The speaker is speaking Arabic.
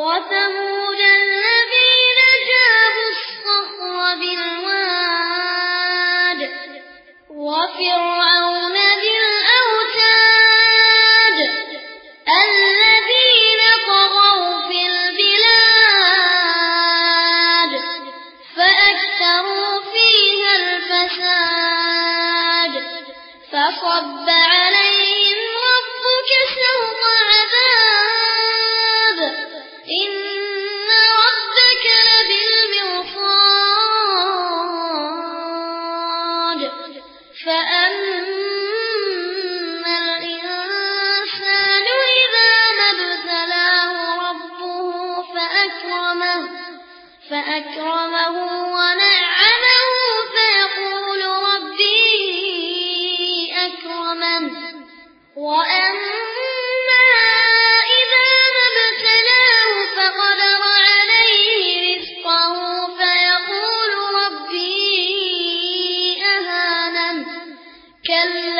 وثمود الذين جابوا الصخر بالواد وفرعون بالأوتاد الذين طغوا في البلاد فأكثروا فيها الفساد فصب فأكرمه ونعمه فيقول ربي أكرمن. وأما إذا ابتلاه فقدر عليه رزقه فيقول ربي أهانن. كلا